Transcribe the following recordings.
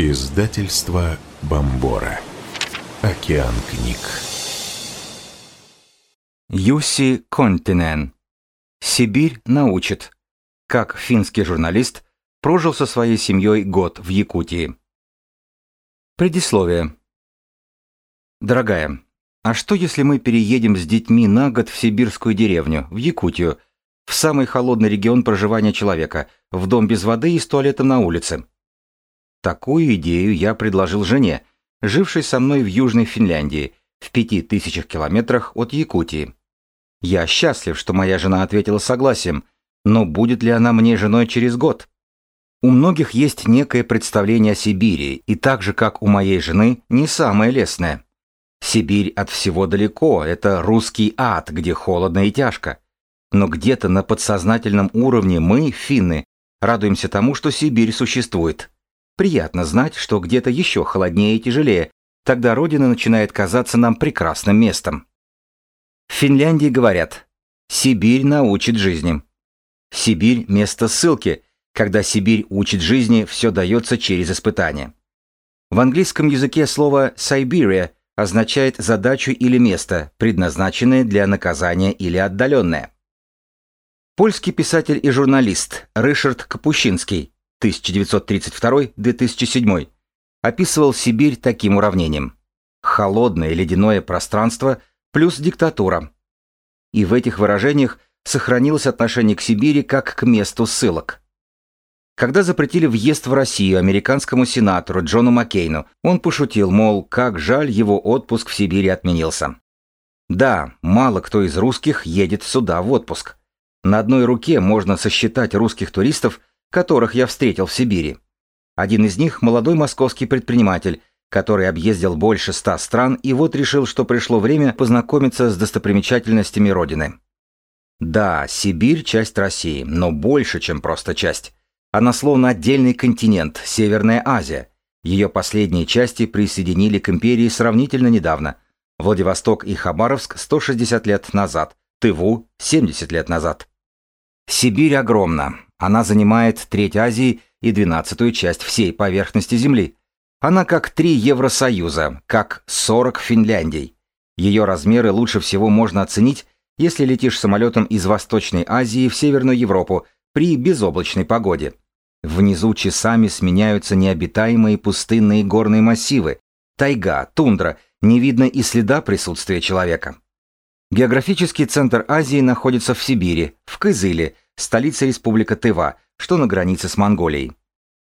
Издательство Бомбора. Океан книг. Юси Континен. Сибирь научит. Как финский журналист прожил со своей семьей год в Якутии. Предисловие. Дорогая, а что если мы переедем с детьми на год в сибирскую деревню, в Якутию, в самый холодный регион проживания человека, в дом без воды и с туалетом на улице? Такую идею я предложил жене, жившей со мной в Южной Финляндии, в пяти тысячах километрах от Якутии. Я счастлив, что моя жена ответила согласием, но будет ли она мне женой через год? У многих есть некое представление о Сибири, и так же, как у моей жены, не самое лестное. Сибирь от всего далеко, это русский ад, где холодно и тяжко. Но где-то на подсознательном уровне мы, финны, радуемся тому, что Сибирь существует. Приятно знать, что где-то еще холоднее и тяжелее, тогда Родина начинает казаться нам прекрасным местом. В Финляндии говорят «Сибирь научит жизни». Сибирь – место ссылки, когда Сибирь учит жизни, все дается через испытания. В английском языке слово «Siberia» означает задачу или место, предназначенное для наказания или отдаленное. Польский писатель и журналист Ришард Капущинский 1932-2007, описывал Сибирь таким уравнением. Холодное ледяное пространство плюс диктатура. И в этих выражениях сохранилось отношение к Сибири как к месту ссылок. Когда запретили въезд в Россию американскому сенатору Джону Маккейну, он пошутил, мол, как жаль его отпуск в Сибири отменился. Да, мало кто из русских едет сюда в отпуск. На одной руке можно сосчитать русских туристов, которых я встретил в Сибири. Один из них – молодой московский предприниматель, который объездил больше ста стран и вот решил, что пришло время познакомиться с достопримечательностями Родины. Да, Сибирь – часть России, но больше, чем просто часть. Она словно отдельный континент, Северная Азия. Ее последние части присоединили к империи сравнительно недавно. Владивосток и Хабаровск 160 лет назад, Тыву 70 лет назад. Сибирь огромна, она занимает треть Азии и двенадцатую часть всей поверхности Земли. Она как три Евросоюза, как 40 Финляндий. Ее размеры лучше всего можно оценить, если летишь самолетом из Восточной Азии в Северную Европу при безоблачной погоде. Внизу часами сменяются необитаемые пустынные горные массивы, тайга, тундра, не видно и следа присутствия человека. Географический центр Азии находится в Сибири, в Кызыле, столица республика Тыва, что на границе с Монголией.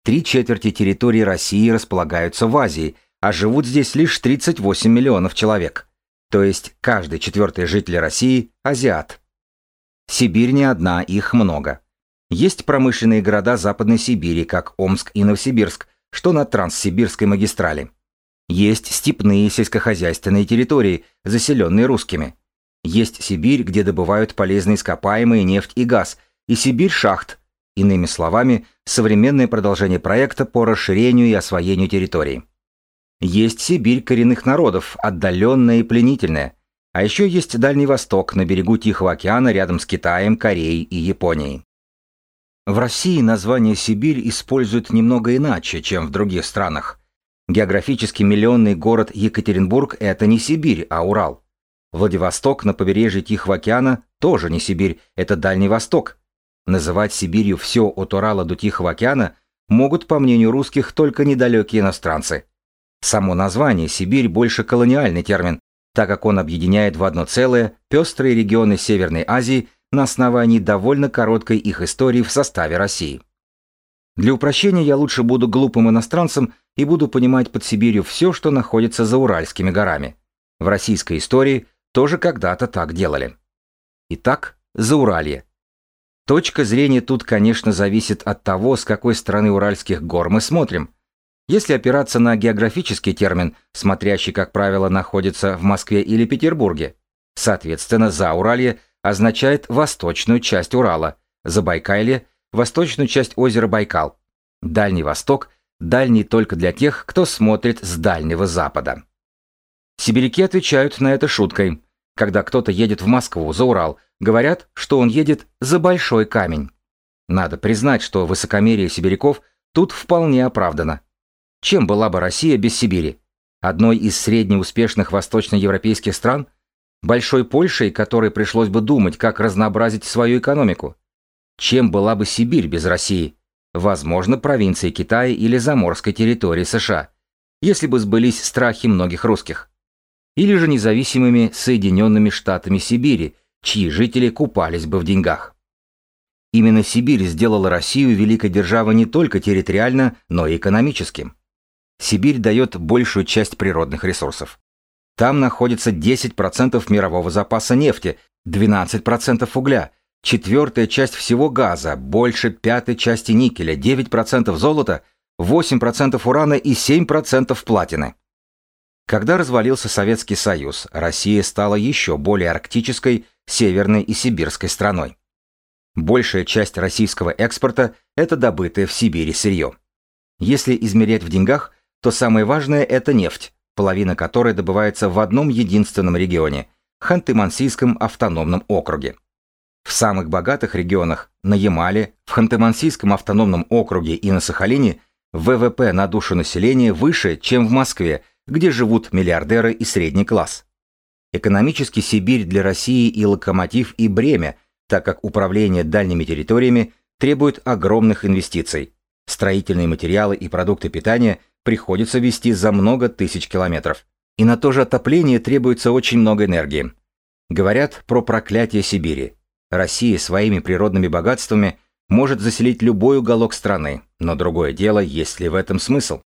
Три четверти территории России располагаются в Азии, а живут здесь лишь 38 миллионов человек. То есть каждый четвертый житель России – азиат. Сибирь не одна, их много. Есть промышленные города Западной Сибири, как Омск и Новосибирск, что на Транссибирской магистрали. Есть степные сельскохозяйственные территории, заселенные русскими. Есть Сибирь, где добывают полезные ископаемые нефть и газ – и Сибирь шахт, иными словами, современное продолжение проекта по расширению и освоению территорий. Есть Сибирь коренных народов, отдаленная и пленительная. А еще есть Дальний Восток на берегу Тихого океана рядом с Китаем, Кореей и Японией. В России название Сибирь используют немного иначе, чем в других странах. Географически миллионный город Екатеринбург – это не Сибирь, а Урал. Владивосток на побережье Тихого океана тоже не Сибирь, это Дальний Восток, Называть Сибирью все от Урала до Тихого океана могут, по мнению русских, только недалекие иностранцы. Само название «Сибирь» больше колониальный термин, так как он объединяет в одно целое пестрые регионы Северной Азии на основании довольно короткой их истории в составе России. Для упрощения я лучше буду глупым иностранцем и буду понимать под Сибирью все, что находится за Уральскими горами. В российской истории тоже когда-то так делали. Итак, Зауралье. Точка зрения тут, конечно, зависит от того, с какой стороны Уральских гор мы смотрим. Если опираться на географический термин, смотрящий, как правило, находится в Москве или Петербурге, соответственно, Зауралье означает восточную часть Урала, Забайкалье – восточную часть озера Байкал, Дальний Восток – дальний только для тех, кто смотрит с Дальнего Запада. Сибиряки отвечают на это шуткой. Когда кто-то едет в Москву за Урал – Говорят, что он едет за большой камень. Надо признать, что высокомерие сибиряков тут вполне оправдано. Чем была бы Россия без Сибири? Одной из среднеуспешных восточноевропейских стран? Большой Польшей, которой пришлось бы думать, как разнообразить свою экономику? Чем была бы Сибирь без России? Возможно, провинции Китая или заморской территории США, если бы сбылись страхи многих русских. Или же независимыми Соединенными Штатами Сибири, чьи жители купались бы в деньгах. Именно Сибирь сделала Россию великой державой не только территориально, но и экономически. Сибирь дает большую часть природных ресурсов. Там находится 10% мирового запаса нефти, 12% угля, четвертая часть всего газа, больше пятой части никеля, 9% золота, 8% урана и 7% платины. Когда развалился Советский Союз, Россия стала еще более арктической, северной и сибирской страной. Большая часть российского экспорта – это добытое в Сибири сырье. Если измерять в деньгах, то самое важное – это нефть, половина которой добывается в одном единственном регионе – Ханты-Мансийском автономном округе. В самых богатых регионах – на Ямале, в Ханты-Мансийском автономном округе и на Сахалине – ВВП на душу населения выше, чем в Москве, где живут миллиардеры и средний класс. Экономически Сибирь для России и локомотив, и бремя, так как управление дальними территориями требует огромных инвестиций. Строительные материалы и продукты питания приходится везти за много тысяч километров. И на то же отопление требуется очень много энергии. Говорят про проклятие Сибири. Россия своими природными богатствами может заселить любой уголок страны, но другое дело, есть ли в этом смысл.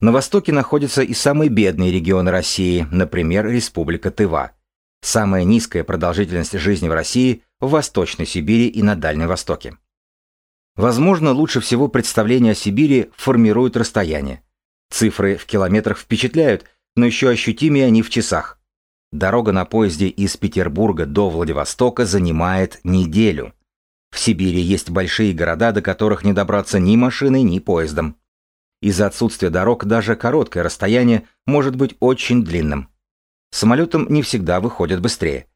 На востоке находятся и самые бедные регионы России, например, Республика Тыва. Самая низкая продолжительность жизни в России в Восточной Сибири и на Дальнем Востоке. Возможно, лучше всего представление о Сибири формирует расстояние. Цифры в километрах впечатляют, но еще ощутимее они в часах. Дорога на поезде из Петербурга до Владивостока занимает неделю. В Сибири есть большие города, до которых не добраться ни машиной, ни поездом. Из-за отсутствия дорог даже короткое расстояние может быть очень длинным. Самолетом не всегда выходят быстрее.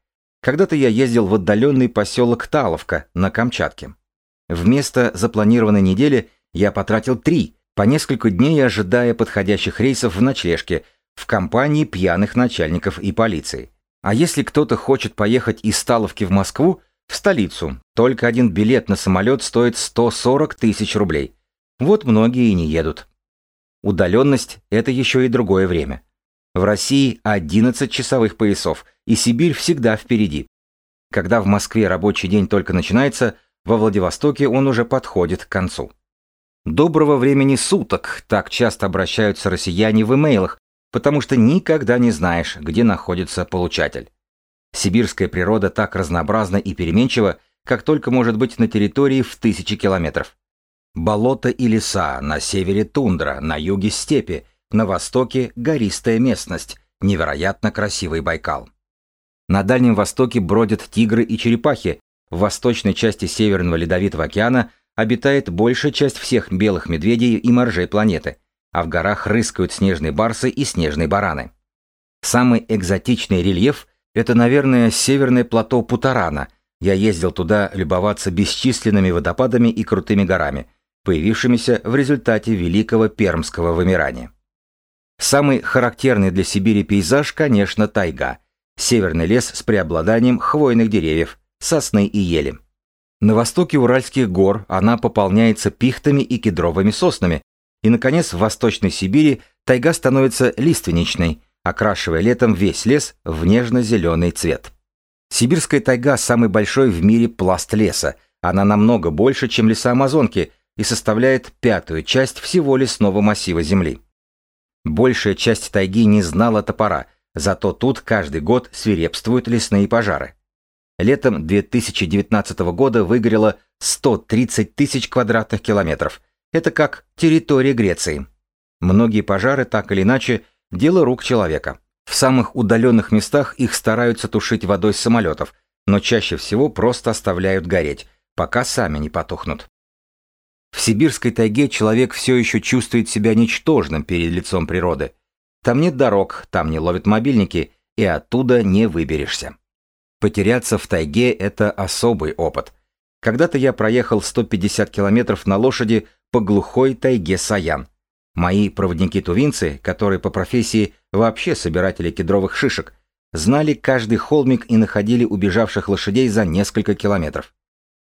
Когда-то я ездил в отдаленный поселок Таловка на Камчатке. Вместо запланированной недели я потратил три, по несколько дней ожидая подходящих рейсов в ночлежке, в компании пьяных начальников и полиции. А если кто-то хочет поехать из Сталовки в Москву, в столицу, только один билет на самолет стоит 140 тысяч рублей. Вот многие и не едут. Удаленность – это еще и другое время. В России 11 часовых поясов, и Сибирь всегда впереди. Когда в Москве рабочий день только начинается, во Владивостоке он уже подходит к концу. Доброго времени суток, так часто обращаются россияне в имейлах, потому что никогда не знаешь, где находится получатель. Сибирская природа так разнообразна и переменчива, как только может быть на территории в тысячи километров. Болото и леса, на севере тундра, на юге степи, на востоке гористая местность, невероятно красивый Байкал. На Дальнем Востоке бродят тигры и черепахи, в восточной части Северного Ледовитого океана обитает большая часть всех белых медведей и моржей планеты, а в горах рыскают снежные барсы и снежные бараны. Самый экзотичный рельеф – это, наверное, северное плато Путарана. Я ездил туда любоваться бесчисленными водопадами и крутыми горами – появившимися в результате Великого Пермского вымирания. Самый характерный для Сибири пейзаж, конечно, тайга. Северный лес с преобладанием хвойных деревьев, сосны и ели. На востоке Уральских гор она пополняется пихтами и кедровыми соснами, и, наконец, в Восточной Сибири тайга становится лиственничной, окрашивая летом весь лес в нежно-зеленый цвет. Сибирская тайга – самый большой в мире пласт леса, она намного больше, чем леса Амазонки – и составляет пятую часть всего лесного массива Земли. Большая часть тайги не знала топора, зато тут каждый год свирепствуют лесные пожары. Летом 2019 года выгорело 130 тысяч квадратных километров. Это как территория Греции. Многие пожары, так или иначе, дело рук человека. В самых удаленных местах их стараются тушить водой самолетов, но чаще всего просто оставляют гореть, пока сами не потухнут. В сибирской тайге человек все еще чувствует себя ничтожным перед лицом природы. Там нет дорог, там не ловят мобильники, и оттуда не выберешься. Потеряться в тайге – это особый опыт. Когда-то я проехал 150 километров на лошади по глухой тайге Саян. Мои проводники-тувинцы, которые по профессии вообще собиратели кедровых шишек, знали каждый холмик и находили убежавших лошадей за несколько километров.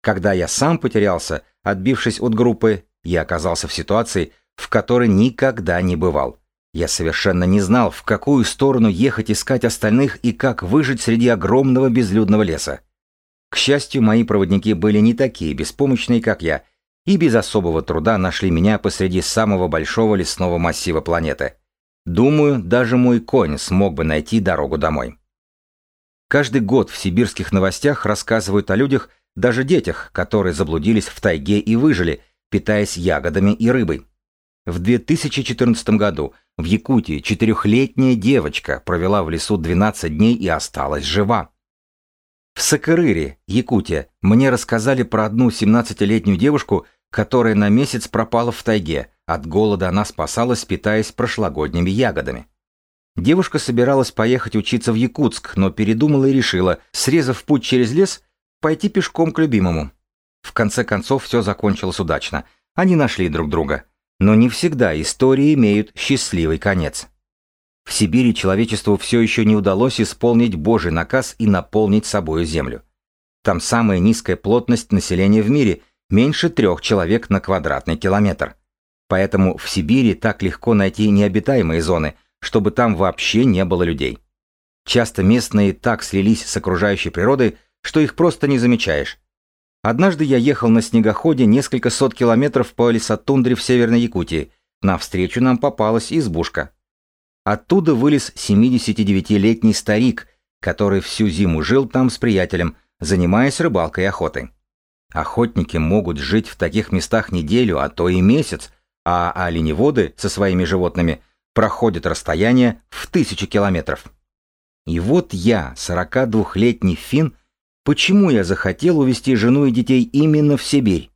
Когда я сам потерялся, отбившись от группы, я оказался в ситуации, в которой никогда не бывал. Я совершенно не знал, в какую сторону ехать искать остальных и как выжить среди огромного безлюдного леса. К счастью, мои проводники были не такие беспомощные, как я, и без особого труда нашли меня посреди самого большого лесного массива планеты. Думаю, даже мой конь смог бы найти дорогу домой. Каждый год в сибирских новостях рассказывают о людях, даже детях, которые заблудились в тайге и выжили, питаясь ягодами и рыбой. В 2014 году в Якутии четырехлетняя девочка провела в лесу 12 дней и осталась жива. В Сакырыре, Якутия, мне рассказали про одну 17-летнюю девушку, которая на месяц пропала в тайге. От голода она спасалась, питаясь прошлогодними ягодами. Девушка собиралась поехать учиться в Якутск, но передумала и решила, срезав путь через лес, пойти пешком к любимому. В конце концов все закончилось удачно. Они нашли друг друга. Но не всегда истории имеют счастливый конец. В Сибири человечеству все еще не удалось исполнить Божий наказ и наполнить собою землю. Там самая низкая плотность населения в мире – меньше трех человек на квадратный километр. Поэтому в Сибири так легко найти необитаемые зоны, чтобы там вообще не было людей. Часто местные так слились с окружающей природой, что их просто не замечаешь. Однажды я ехал на снегоходе несколько сот километров по лесотундре в Северной Якутии. Навстречу нам попалась избушка. Оттуда вылез 79-летний старик, который всю зиму жил там с приятелем, занимаясь рыбалкой и охотой. Охотники могут жить в таких местах неделю, а то и месяц, а оленеводы со своими животными проходят расстояние в тысячи километров. И вот я, 42-летний фин, почему я захотел увезти жену и детей именно в Сибирь?